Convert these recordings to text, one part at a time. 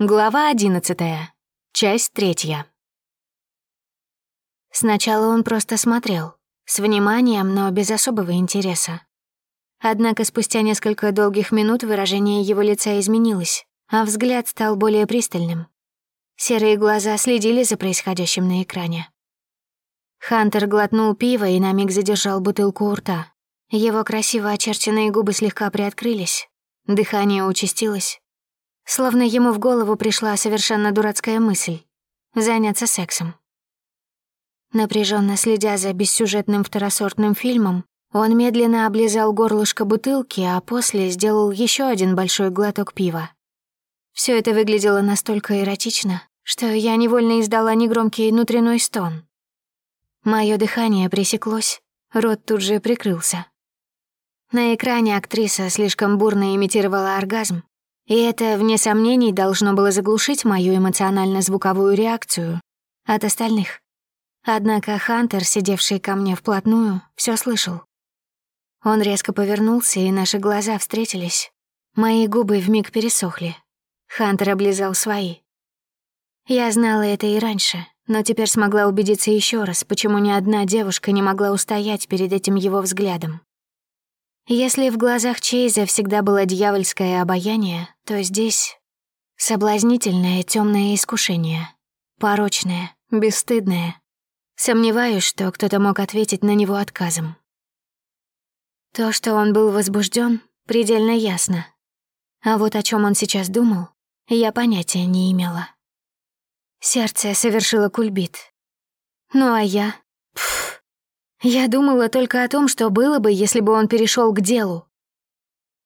Глава одиннадцатая. Часть третья. Сначала он просто смотрел, с вниманием, но без особого интереса. Однако спустя несколько долгих минут выражение его лица изменилось, а взгляд стал более пристальным. Серые глаза следили за происходящим на экране. Хантер глотнул пиво и на миг задержал бутылку у рта. Его красиво очерченные губы слегка приоткрылись, дыхание участилось, Словно ему в голову пришла совершенно дурацкая мысль — заняться сексом. Напряженно следя за бессюжетным второсортным фильмом, он медленно облизал горлышко бутылки, а после сделал еще один большой глоток пива. Все это выглядело настолько эротично, что я невольно издала негромкий внутренний стон. Мое дыхание пресеклось, рот тут же прикрылся. На экране актриса слишком бурно имитировала оргазм, и это, вне сомнений, должно было заглушить мою эмоционально-звуковую реакцию от остальных. Однако Хантер, сидевший ко мне вплотную, все слышал. Он резко повернулся, и наши глаза встретились. Мои губы вмиг пересохли. Хантер облизал свои. Я знала это и раньше, но теперь смогла убедиться еще раз, почему ни одна девушка не могла устоять перед этим его взглядом. Если в глазах Чейза всегда было дьявольское обаяние, то здесь соблазнительное темное искушение, порочное, бесстыдное. Сомневаюсь, что кто-то мог ответить на него отказом. То, что он был возбужден, предельно ясно. А вот о чем он сейчас думал, я понятия не имела. Сердце совершило кульбит. Ну а я... Пф, я думала только о том, что было бы, если бы он перешел к делу.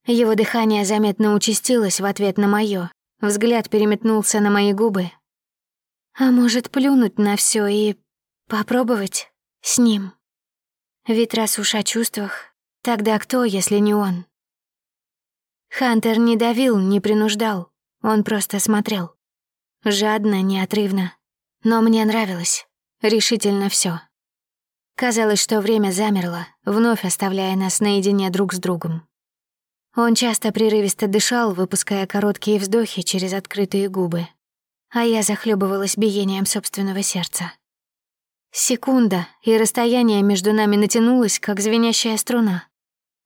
Его дыхание заметно участилось в ответ на моё. Взгляд переметнулся на мои губы. А может, плюнуть на все и попробовать с ним? Ведь раз уж о чувствах, тогда кто, если не он? Хантер не давил, не принуждал, он просто смотрел. Жадно, неотрывно. Но мне нравилось. Решительно все. Казалось, что время замерло, вновь оставляя нас наедине друг с другом. Он часто прерывисто дышал, выпуская короткие вздохи через открытые губы, а я захлебывалась биением собственного сердца. Секунда, и расстояние между нами натянулось, как звенящая струна.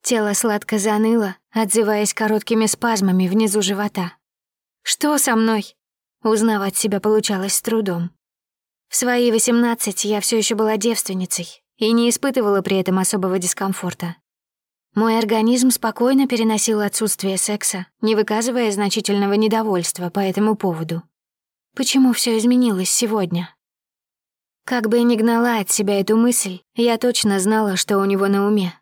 Тело сладко заныло, отзываясь короткими спазмами внизу живота. «Что со мной?» Узнавать себя получалось с трудом. В свои восемнадцать я все еще была девственницей и не испытывала при этом особого дискомфорта. Мой организм спокойно переносил отсутствие секса, не выказывая значительного недовольства по этому поводу. Почему все изменилось сегодня? Как бы ни гнала от себя эту мысль, я точно знала, что у него на уме.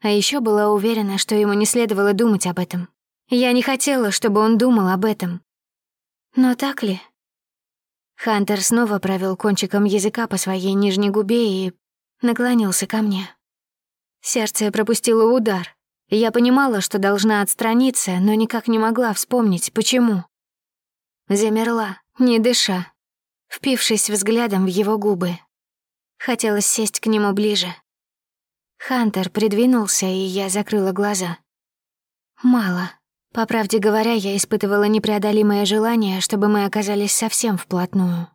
А еще была уверена, что ему не следовало думать об этом. Я не хотела, чтобы он думал об этом. Но так ли? Хантер снова провел кончиком языка по своей нижней губе и наклонился ко мне. Сердце пропустило удар. Я понимала, что должна отстраниться, но никак не могла вспомнить, почему. Замерла, не дыша, впившись взглядом в его губы. Хотелось сесть к нему ближе. Хантер придвинулся, и я закрыла глаза. Мало. По правде говоря, я испытывала непреодолимое желание, чтобы мы оказались совсем вплотную.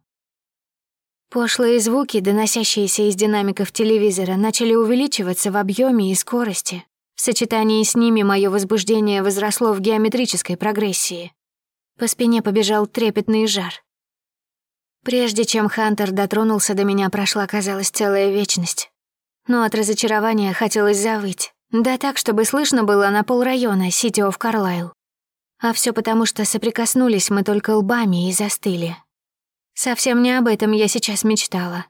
Пошлые звуки, доносящиеся из динамиков телевизора, начали увеличиваться в объеме и скорости. В сочетании с ними мое возбуждение возросло в геометрической прогрессии. По спине побежал трепетный жар. Прежде чем Хантер дотронулся до меня, прошла, казалось, целая вечность. Но от разочарования хотелось завыть. Да так, чтобы слышно было на полрайона Сити оф Карлайл. А все потому, что соприкоснулись мы только лбами и застыли. Совсем не об этом я сейчас мечтала.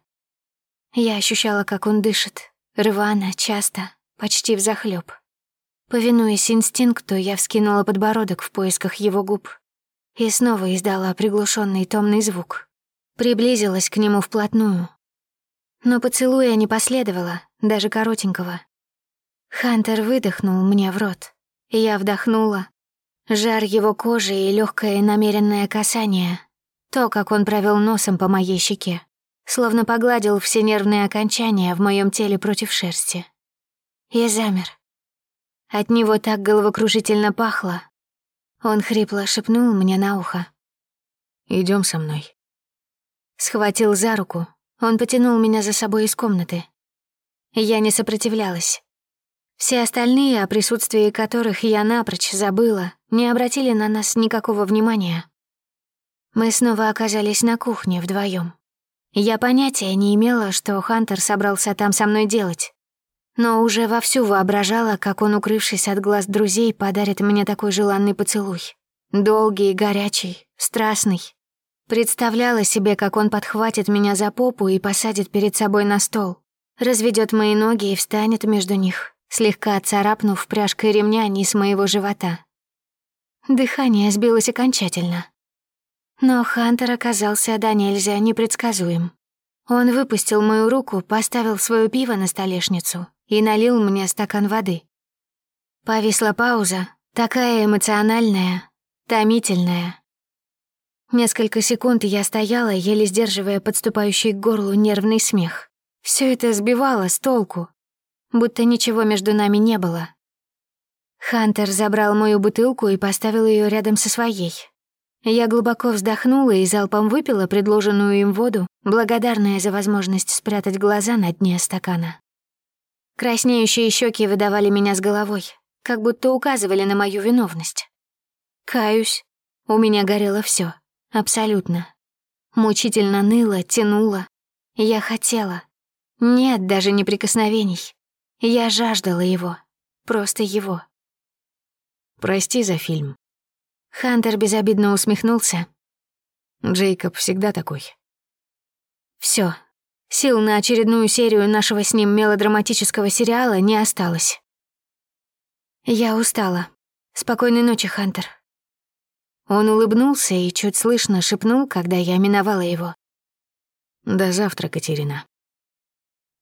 Я ощущала, как он дышит. Рвано, часто, почти взахлёб. Повинуясь инстинкту, я вскинула подбородок в поисках его губ и снова издала приглушенный томный звук. Приблизилась к нему вплотную. Но поцелуя не последовало, даже коротенького. Хантер выдохнул мне в рот. Я вдохнула. Жар его кожи и легкое намеренное касание. То, как он провел носом по моей щеке. Словно погладил все нервные окончания в моем теле против шерсти. Я замер. От него так головокружительно пахло. Он хрипло шепнул мне на ухо. Идем со мной. Схватил за руку, он потянул меня за собой из комнаты. Я не сопротивлялась. Все остальные, о присутствии которых я напрочь забыла, не обратили на нас никакого внимания. Мы снова оказались на кухне вдвоем. Я понятия не имела, что Хантер собрался там со мной делать. Но уже вовсю воображала, как он, укрывшись от глаз друзей, подарит мне такой желанный поцелуй. Долгий, горячий, страстный. Представляла себе, как он подхватит меня за попу и посадит перед собой на стол, разведет мои ноги и встанет между них, слегка царапнув пряжкой ремня низ моего живота. Дыхание сбилось окончательно. Но Хантер оказался до нельзя непредсказуем. Он выпустил мою руку, поставил свое пиво на столешницу и налил мне стакан воды. Повисла пауза, такая эмоциональная, томительная, Несколько секунд я стояла, еле сдерживая подступающий к горлу нервный смех. Все это сбивало с толку, будто ничего между нами не было. Хантер забрал мою бутылку и поставил ее рядом со своей. Я глубоко вздохнула и залпом выпила предложенную им воду, благодарная за возможность спрятать глаза на дне стакана. Краснеющие щеки выдавали меня с головой, как будто указывали на мою виновность. Каюсь, у меня горело все. Абсолютно. Мучительно ныло, тянуло. Я хотела. Нет даже не прикосновений. Я жаждала его. Просто его. Прости за фильм. Хантер безобидно усмехнулся. Джейкоб всегда такой. Все. Сил на очередную серию нашего с ним мелодраматического сериала не осталось. Я устала. Спокойной ночи, Хантер. Он улыбнулся и чуть слышно шепнул, когда я миновала его. «До завтра, Катерина».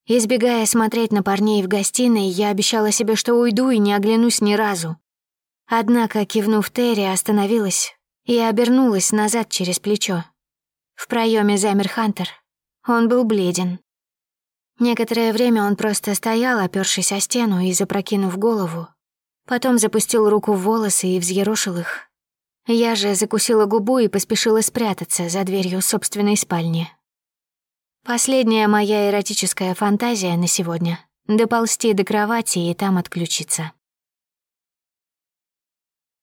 Избегая смотреть на парней в гостиной, я обещала себе, что уйду и не оглянусь ни разу. Однако, кивнув Терри, остановилась и обернулась назад через плечо. В проеме замер Хантер. Он был бледен. Некоторое время он просто стоял, опёршись о стену и запрокинув голову. Потом запустил руку в волосы и взъерошил их, я же закусила губу и поспешила спрятаться за дверью собственной спальни. Последняя моя эротическая фантазия на сегодня — доползти до кровати и там отключиться.